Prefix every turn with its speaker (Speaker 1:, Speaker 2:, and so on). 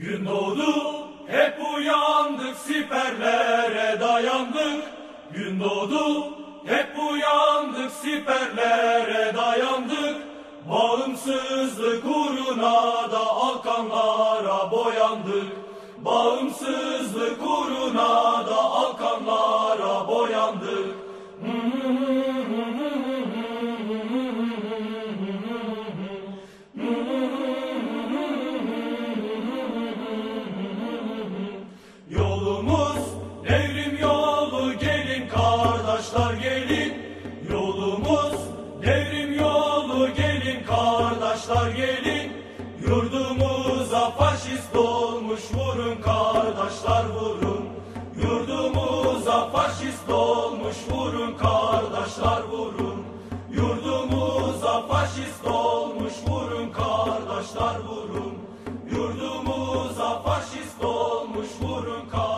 Speaker 1: Gün doğdu, hep uyandık, siperlere dayandık. Gün doğdu, hep uyandık, siperlere dayandık. Bağımsızlık uğruna da alkanlara boyandık. Bağımsızlık uğruna da alkanlara boyandık. Yolumuz kardeşler gelin yolumuz devrim yolu. Gelin kardeşler gelin yurdumuza faşist olmuş vurun. Kardeşler vurun yurdumuza faşist olmuş vurun. Kardeşler vurun yurdumuza faşist olmuş vurun. Kardeşler vurun yurdumuza faşist olmuş vurun. Kardeşler